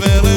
festival